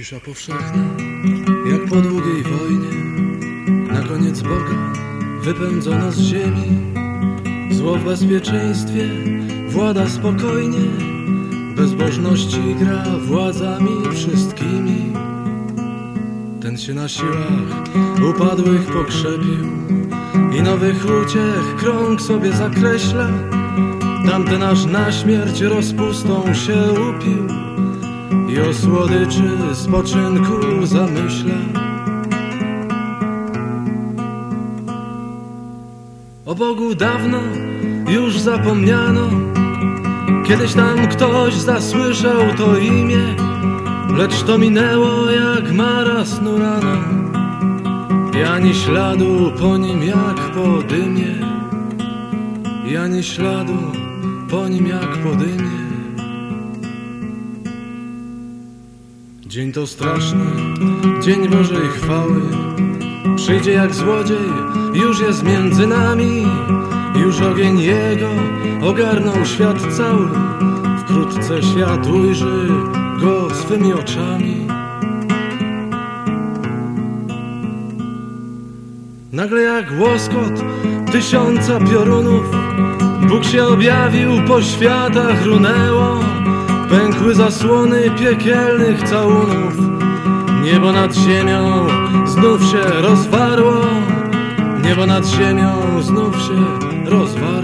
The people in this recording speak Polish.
Cisza powszechna, jak po długiej wojnie, na koniec Boga wypędzono z ziemi. Zło w bezpieczeństwie włada spokojnie, bezbożności gra władzami wszystkimi. Ten się na siłach upadłych pokrzepił i nowych uciech krąg sobie zakreśla. Tamten aż na śmierć rozpustą się upił i o słodyczy spoczynku zamyśla. O Bogu dawno już zapomniano, kiedyś tam ktoś zasłyszał to imię, lecz to minęło jak mara snu rano, i ani śladu po nim jak po dymie, i ani śladu po nim jak po dymie. Dzień to straszny, dzień Bożej chwały. Przyjdzie jak złodziej, już jest między nami. Już ogień Jego ogarnął świat cały. Wkrótce świat ujrzy Go swymi oczami. Nagle jak łoskot tysiąca piorunów Bóg się objawił, po światach runęło Pękły zasłony piekielnych całunów Niebo nad ziemią znów się rozwarło. Niebo nad ziemią znów się rozwarło